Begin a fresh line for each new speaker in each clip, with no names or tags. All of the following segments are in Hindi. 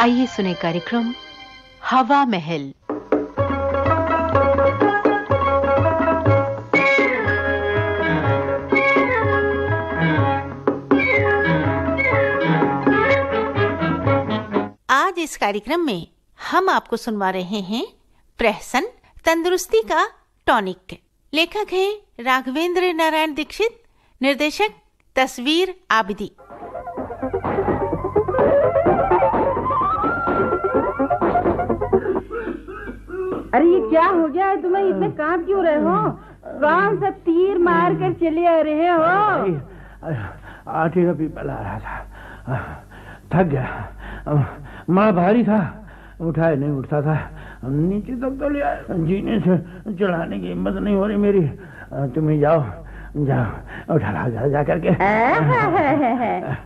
आइए सुने कार्यक्रम हवा महल।
आज इस कार्यक्रम में हम आपको सुनवा रहे हैं प्रहसन तंदुरुस्ती का टॉनिक। लेखक हैं राघवेंद्र नारायण दीक्षित, निर्देशक तस्वीर आबिदी।
अरे ये क्या हो गया है? तुम्हें इतने काँप क्यों रहे हो? कौन सा तीर मार कर चले आ रहे हो।
आटे का पीपल आ रहा था। थक गया। माँ भारी था। उठाए नहीं उठता था। नीचे तक तो लिया जीने से चढ़ाने की हिम्मत नहीं हो रही मेरी। तुम्हें जाओ। जाओ उठा ला जा, जा करके।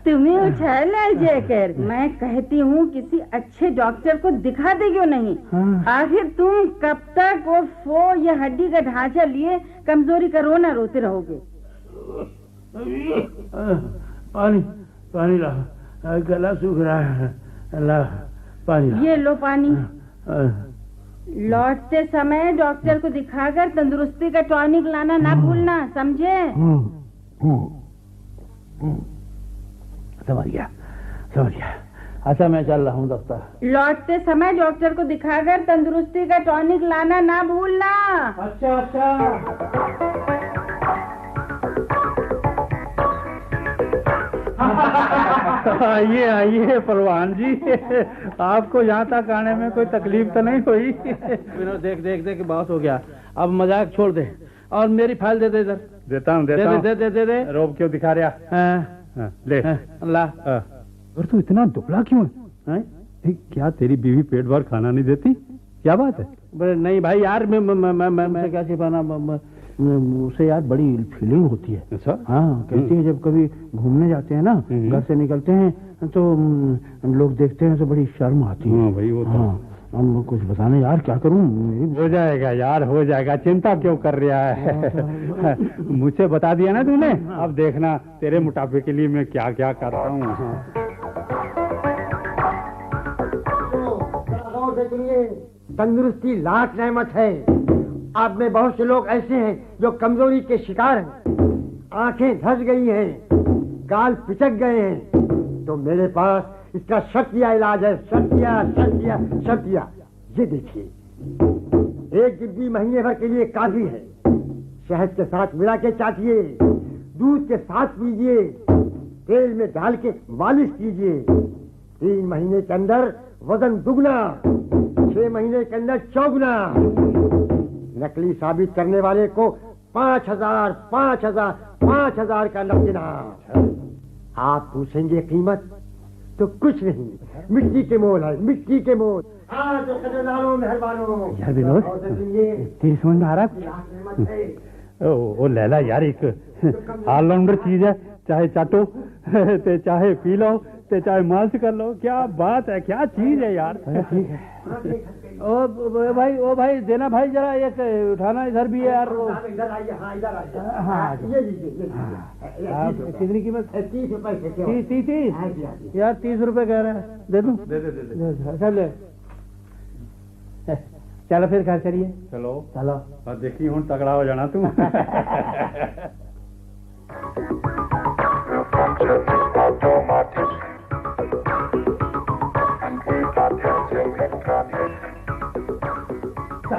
तुम्हें उठा ला जाकर मैं कहती हूँ किसी अच्छे डॉक्टर को दिखा दे क्यों नहीं?
हाँ।
आखिर तुम कब तक वो फो या हड्डी का ढांचा लिए कमज़ोरी का रोना रोते रहोगे?
पानी पानी ला गला सूख रहा है। ला पानी ला
ये लो पानी।
हाँ।
लौटते समय डॉक्टर को दिखाकर तंदुरुस्ती का टॉनिक लाना ना भूलना समझे?
हम्म, हम्म, हम्म। समझ गया समझ गया। अच्छा मैं चल रहा हूँ दफ्तर
लौटते समय डॉक्टर को दिखाकर तंदुरुस्ती का टॉनिक लाना ना भूलना।
अच्छा अच्छा। आइए आइए परवान जी आपको यहाँ तक आने में कोई तकलीफ़ तो नहीं हुई विनोद देख देख देख बहुत हो गया अब मज़ाक छोड़ दे और मेरी फ़ाइल दे दे इधर
देता हूँ देता
दे दे दे दे दे
रोब क्यों दिखा रहा
हाँ,
हाँ, ले
हाँ, ला
हाँ। तू इतना दुबला क्यों है
हैं?
क्या तेरी बीवी पेट भर खाना नहीं देती क्या बात है
नहीं भाई यार मैं मैं मैं मैं क्या छिपाना उसे यार बड़ी फीलिंग होती है
अच्छा
हाँ कहती है जब कभी घूमने जाते हैं ना
हम्म।
घर से निकलते हैं तो लोग देखते हैं तो बड़ी शर्म आती है
हाँ भाई वो तो
हाँ हम कुछ बताने यार क्या करूँ
हो जाएगा यार हो जाएगा चिंता क्यों कर रहा है मुझे बता दिया ना तूने अब देखना तेरे मुटाफे के लिए मैं क्या क्या कर रहा हूँ
तंदुरुस्ती लाख रहमत है आप में बहुत से लोग ऐसे हैं जो कमज़ोरी के शिकार हैं। आँखें धस गई हैं, गाल पिचक गए हैं। तो मेरे पास इसका शक्तिया इलाज है। शक्तिया शक्तिया शक्तिया। ये देखिए, एक डिब्बी महीने भर के लिए काफ़ी है। शहद के साथ मिला के चाटिए दूध के साथ पीजिए, तेल में डाल के मालिश कीजिए। तीन महीने के अंदर वज़न दुगना, छह महीने के अंदर चौगुना। नकली साबित करने वाले को पाँच हज़ार पाँच हज़ार पाँच हज़ार का नकद आप पूछेंगे कीमत तो कुछ नहीं। मिट्टी के मोल है मिट्टी के मोल। हाँ तो
यार विनोद। तेरी समझ में आ रहा है
है।
ओ, ओ लैला यार एक ऑलराउंडर चीज़ है चाहे चाटो ते चाहे पी लो ते चाहे मालिश कर लो। क्या बात है क्या चीज़ है यार?
ठीक है। ओ भाई ओ भाई देना भाई जरा एक उठाना इधर भी है यार
इधर आइए हाँ इधर आइए।
हाँ,
हाँ, ये लीजिए ये।
कितनी कीमत?
तीस रुपए
तीस तीस तीस?
हाँ हाँ।
यार तीस रुपए कह रहा है। दे दूँ?
दे दे दे
अच्छा ले। चलो फिर घर चलिए।
चलो
चलो।
और देखी हूँ तगड़ा हो जाना तू।
सारा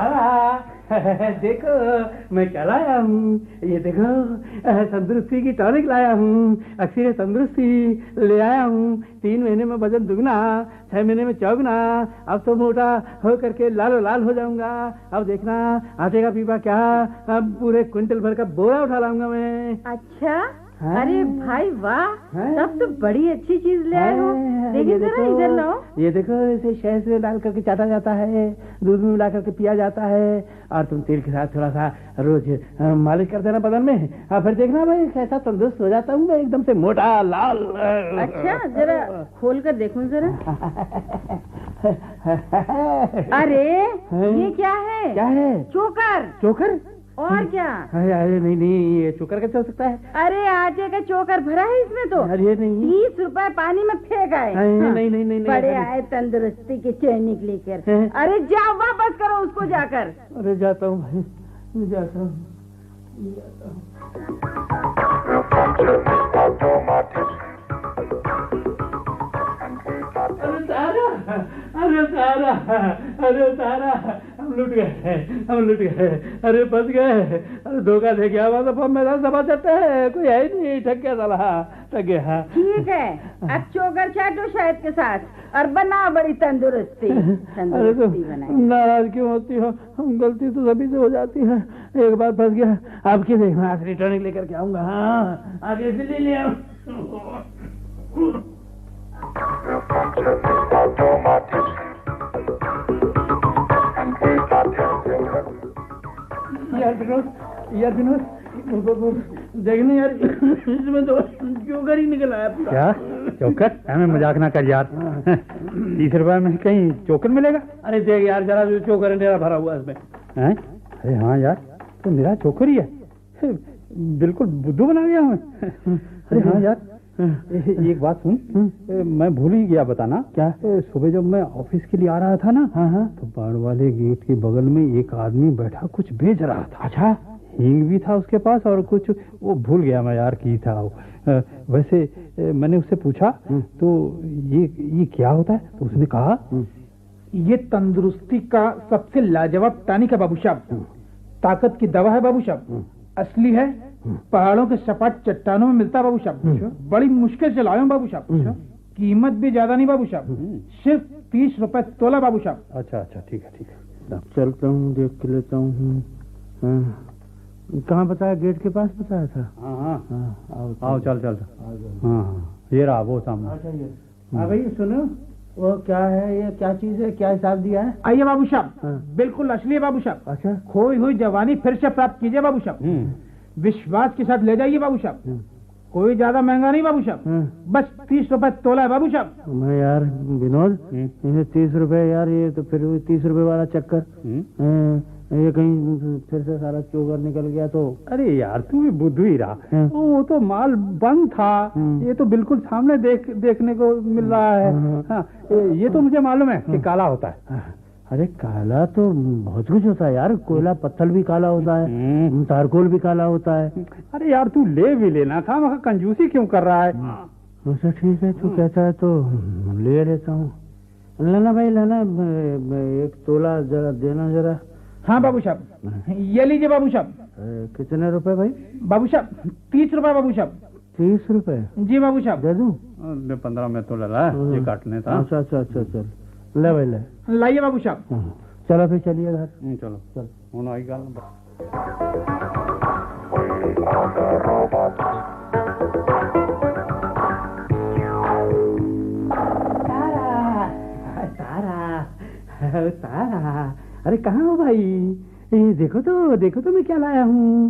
देखो, मैं क्या लाया हूँ? ये देखो तंदुरुस्ती की टॉनिक लाया हूँ। अक्सर तंदुरुस्ती ले आया हूँ। तीन महीने में वज़न दुगना, छह महीने में चौगना। अब तो मोटा हो करके लालो लाल हो जाऊँगा। अब देखना, आटे का पीपा क्या, अब पूरे क्विंटल भर का बोरा उठा लाऊँगा मैं।
अच्छा?
हाँ।
अरे भाई वाह
हाँ।
तब तो बड़ी अच्छी चीज़ ले आए हो।
हाँ,
देखिए जरा इधर लाओ
ये देखो इसे शहद में डाल करके चाटा जाता है दूध में मिला करके पिया जाता है और तुम तेल के साथ थोड़ा सा रोज मालिश कर देना बदन में। और फिर देखना भाई कैसा तंदुरुस्त हो जाता हूँ मैं एकदम से मोटा लाल।
अच्छा जरा खोल कर देखूँ जरा। अरे ये क्या है?
क्या है?
चोकर।
चोकर?
और क्या?
अरे अरे नहीं नहीं ये चोकर कैसे हो सकता है?
अरे आटे का चोकर भरा है इसमें तो।
अरे नहीं।
तीस रुपए पानी में फेंक आए।
नहीं,
हाँ।
नहीं, नहीं, नहीं, नहीं,
बड़े आए तंदुरुस्ती के चैनिक लेकर। अरे जाओ वापस करो उसको जाकर।
अरे जाता हूँ भाई। मैं जाता हूँ। अरे तारा अरे तारा हम लुट गए हम लुट गए अरे फंस गए अरे धोखा दे गया वहाँ तो मेरा सभा चलता है। कोई है ही नहीं ठग गया साला ठग गया।
ठीक है अब चोकर चाटो शहद के साथ और बनाओ बड़ी तंदुरुस्ती
अरे तो नाराज़ क्यों होती हो? हम गलती तो सभी से हो जाती है। एक बार फंस गया अब आपकी देखना टॉनिक लेकर के आऊँगा हाँ। आगे से लिया यार विनोद देखने यार इसमें तो जोकर ही निकल आया
क्या? चौकर हमें मज़ाक ना कर यार। तीस रुपए में कहीं चौकर मिलेगा?
अरे देख यार जरा जो चोकर है मेरा भरा हुआ इसमें।
हैं? अरे हाँ यार तो मेरा चौकर ही है। बिल्कुल बुद्धू बना गया हमें अरे हाँ यार ए- एक बात सुन। मैं भूल ही गया बताना। क्या? सुबह जब मैं ऑफ़िस के लिए आ रहा था ना हाँ हाँ। तो बाढ़ वाले गेट के बगल में एक आदमी बैठा कुछ बेच रहा था। अच्छा। हींग भी था उसके पास और कुछ वो भूल गया मैं यार की था वो। वैसे मैंने उससे पूछा तो ये ये क्या होता है? तो उसने कहा
ये तंदुरुस्ती का सबसे लाजवाब टानिक है बाबू साहब। ताकत की दवा है बाबू साहब। असली है पहाड़ों के सपाट चट्टानों में मिलता बाबू साहब बड़ी मुश्किल से लाए बाबू साहब कीमत भी ज़्यादा नहीं बाबू साहब। सिर्फ़ तीस रुपए तोला बाबू साहब।
अच्छा अच्छा ठीक है ठीक है।
चलता हूँ देख के लेता हूँ। कहाँ बताया? गेट के पास बताया था?
हाँ हाँ।
हाँ
आओ चल चल। हाँ हाँ। ये रहा वो सामने।
हाँ भाई सुनो। वो क्या है ये क्या चीज़ है क्या हिसाब दिया है? आइए बाबू साहब। बिल्कुल असली है बाबू साहब। अच्छा। खोई हुई जवानी फिर से प्राप्त कीजिए बाबू साहब।
हम्म।
विश्वास के साथ ले जाइए बाबू साहब। कोई ज़्यादा महँगा नहीं बाबू साहब। बस तीस रुपए तोला है बाबू साहब।
मैं यार विनोद
हम्म।
तीस रुपए यार ये तो फिर तीस रुपए वाला चक्कर।
हम्म।
हाँ, ये कहीं फिर से सारा चोकर निकल गया तो?
अरे यार तू भी बुद्धू ही रहा।
हम्म।
वो तो माल बंद था।
हम्म।
ये तो बिल्कुल सामने देख देखने को मिल रहा है। हाँ, ये तो मुझे मालूम है कि काला होता है।
अरे काला तो बहुत कुछ होता है यार। कोयला पत्थर भी काला होता है।
हम्म।
तारकोल भी काला होता है।
अरे यार तू ले भी लेना था मगर कंजूसी क्यों कर रहा है?
अच्छा ठीक है तू कहता है तो ले लेता हूँ। लाना भाई लाना एक तोला जरा देना जरा।
हाँ बाबू साहब। ये लीजिए बाबू साहब।
कितने रुपए भाई?
बाबू साहब तीस रुपए बाबू साहब।
तीस रुपए?
जी बाबू साहब।
दे दू?
पंद्रह में तो लगा ये हाँ। काटने था।
अच्छा अच्छा अच्छा चल ले भाई ले।
लाइए बाबू साहब।
हाँ। चलो फिर चलिए घर।
चलो।
चल।
हूँ आई गल
तारा। तारा। तारा। अरे कहाँ हो भाई? ए, देखो तो देखो तो मैं क्या लाया हूँ।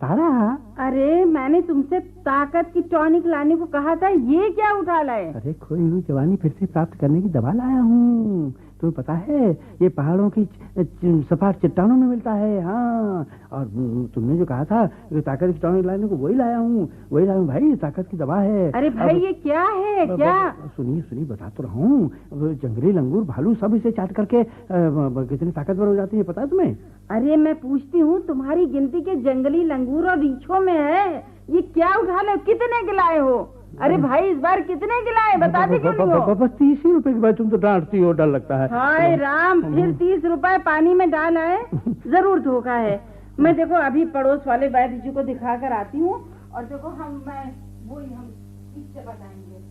तारा?
अरे मैंने तुमसे ताकत की टॉनिक लाने को कहा था ये क्या उठा लाए?
अरे खोई हुई जवानी फिर से प्राप्त करने की दवा लाया हूँ। तुम्हें पता है ये पहाड़ों की सपाट चट्टानों में मिलता है हाँ। और तुमने जो कहा था ताकत की टॉनिक लाने को वही लाया हूँ वही लाया हूँ। भाई ताकत की दवा है।
अरे भाई
अब-
ये क्या है क्या?
सुनिए सुनिए बता तो रहा हूँ। जंगली लंगूर भालू सब इसे चाट करके कितनी ताकतवर हो जाती है पता है तुम्हें?
अरे मैं पूछती हूँ तुम्हारी गिनती के जंगली लंगूर और रीछों में है ये क्या उठा ले कितने गिलाए हो? अरे भाई इस बार कितने गिलाए? बताते क्यों नहीं
बस तीस ही रुपए की बात तुम तो डांटती हो डर लगता है।
हाय राम फिर तीस रुपए पानी में डाल आए। ज़रूर धोखा है। मैं देखो अभी पड़ोस वाले वैद्य जी को दिखा कर आती हूँ। और देखो हम मैं वही हम इससे बताएँगे।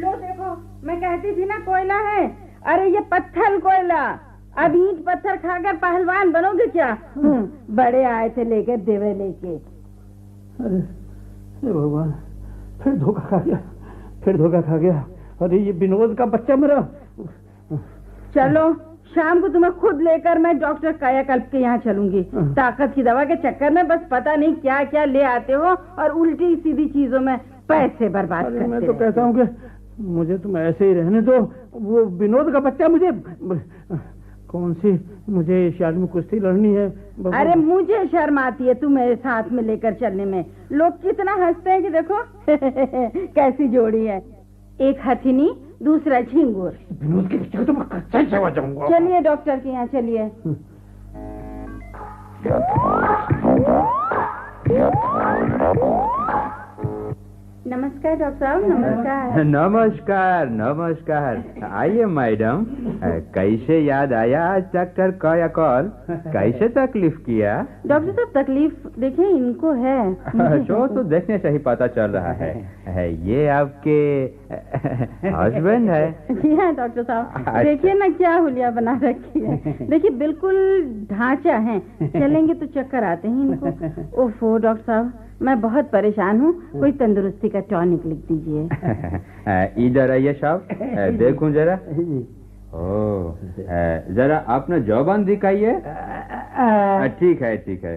लो देखो मैं कहती थी ना कोयला है। अरे ये पत्थर कोयला। अब ईंट पत्थर खाकर पहलवान बनोगे क्या? हम्म, बड़े आए थे लेकर देवे लेके।
अरे भगवान फिर धोखा खा गया फिर धोखा खा गया। अरे ये विनोद का बच्चा मेरा।
चलो शाम को तुम्हें खुद लेकर मैं डॉक्टर कायाकल्प के यहाँ चलूँगी। ताकत की दवा के चक्कर में बस पता नहीं क्या क्या ले आते हो और उल्टी सीधी चीज़ों में पैसे बर्बाद
अरे मैं तो कहता
हूँ
कि मुझे तुम ऐसे ही रहने दो। वो विनोद का बच्चा मुझे कौन सी? मुझे एशियाड में कुश्ती लड़नी है।
अरे मुझे शर्म आती है तुम्हें साथ में लेकर चलने में। लोग कितना हँसते हैं कि देखो कैसी जोड़ी है। एक हथिनी दूसरा झिंगुर।
विनोद के बच्चे को तो मैं कच्चा जाऊँगा।
चलिए डॉक्टर के यहाँ चलिए। नमस्कार डॉक्टर साहब नमस्कार।
नमस्कार नमस्कार। आइए मैडम। कैसे याद आया आज डॉक्टर का या कॉल? कैसे तकलीफ़ किया?
डॉक्टर साहब तकलीफ़ देखिए इनको है।
जो तो देखने से ही पता चल रहा है, ये आपके हस्बैंड है।
जी हाँ डॉक्टर साहब।
अच्छा।
देखिए ना क्या हुलिया बना रखी है। देखिए बिल्कुल ढांचा है। चलेंगे तो चक्कर आते हैं इनको। ओफो डॉक्टर साहब मैं बहुत परेशान हूँ। कोई तंदुरुस्ती का टॉनिक लिख दीजिए।
इधर आइए साहब। देखूँ जरा। जरा अपना जौबान दिखाइए ठीक है ठीक है।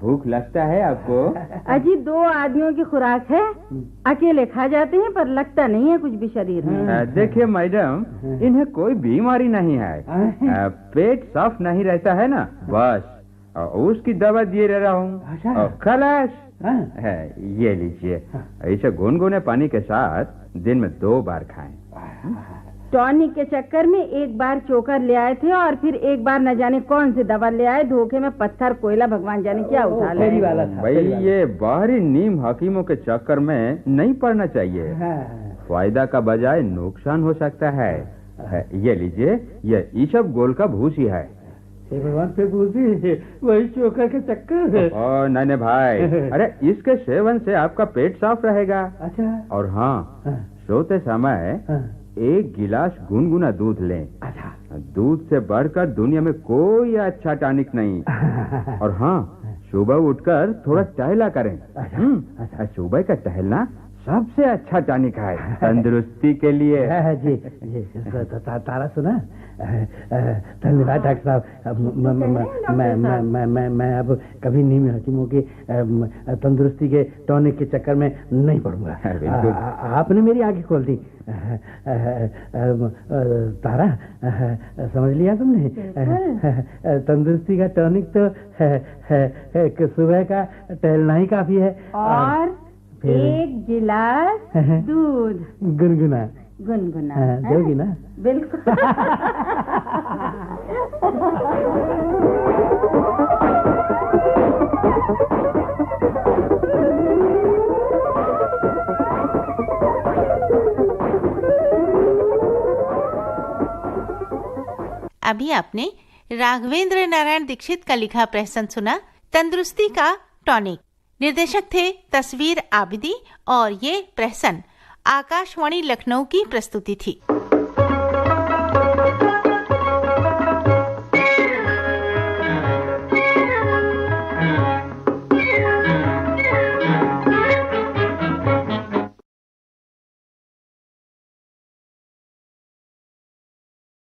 भूख लगता है आपको?
अजी दो आदमियों की खुराक है। अकेले खा जाते हैं पर लगता नहीं है कुछ भी शरीर में।
देखिए मैडम इन्हें कोई बीमारी नहीं है। पेट साफ़ नहीं रहता है ना? बस। उसकी दवा दिए रह रहा हूँ। अ, खलास। है, ये लीजिए। इसे गुनगुने पानी के साथ दिन में दो बार खाएँ।
टॉनिक के चक्कर में एक बार चोकर ले आए थे और फिर एक बार न जाने कौन सी दवा ले आए। धोखे में पत्थर कोयला भगवान जाने क्या उठा ले
वाला था
भाई
वाला।
ये बाहरी नीम हकीमों के चक्कर में नहीं पड़ना चाहिए।
हाँ,
फ़ायदा का बजाय नुकसान हो सकता है। है, ये लीजिए ये ईशब गोल का भूसी है।
हे भगवान पे पूछी वही चोकर के चक्कर।
ओ नन्हे भाई। अरे इसके सेवन से आपका पेट साफ़ रहेगा।
अच्छा।
और हाँ
हाँ,
सोते समय
हाँ,
एक गिलास गुनगुना दूध लें।
अच्छा।
दूध से बढ़कर दुनिया में कोई अच्छा टॉनिक नहीं। और हाँ सुबह उठकर थोड़ा टहला करें। अच्छा सुबह का टहलना सबसे अच्छा टॉनिक है तंदुरुस्ती के लिए
हाँ, हाँ, जी जी ता- ता- ता- तारा सुना अ, अ, धन्यवाद डॉक्टर साहब म- म- म- मैं मैं मैं मैं मैं अब कभी नीम हकीमों की अ, तंदुरुस्ती के टॉनिक के चक्कर में नहीं पड़ूँगा
हाँ,
आपने मेरी आँखें खोल दी अ, अ, अ, अ, तारा समझ लिया तुमने तंदुरुस्ती का टॉनिक तो है, है, है, सुबह का टहलना ही काफ़ी है
और गिलास दूध।
गुनगुना।
गुनगुना।
दोगी ना
बिल्कुल।
अभी आपने राघवेंद्र नारायण दीक्षित का लिखा प्रहसन सुना तंदुरुस्ती का टॉनिक। निर्देशक थे तस्वीर आबिदी और ये प्रहसन। आकाशवाणी लखनऊ की प्रस्तुति थी।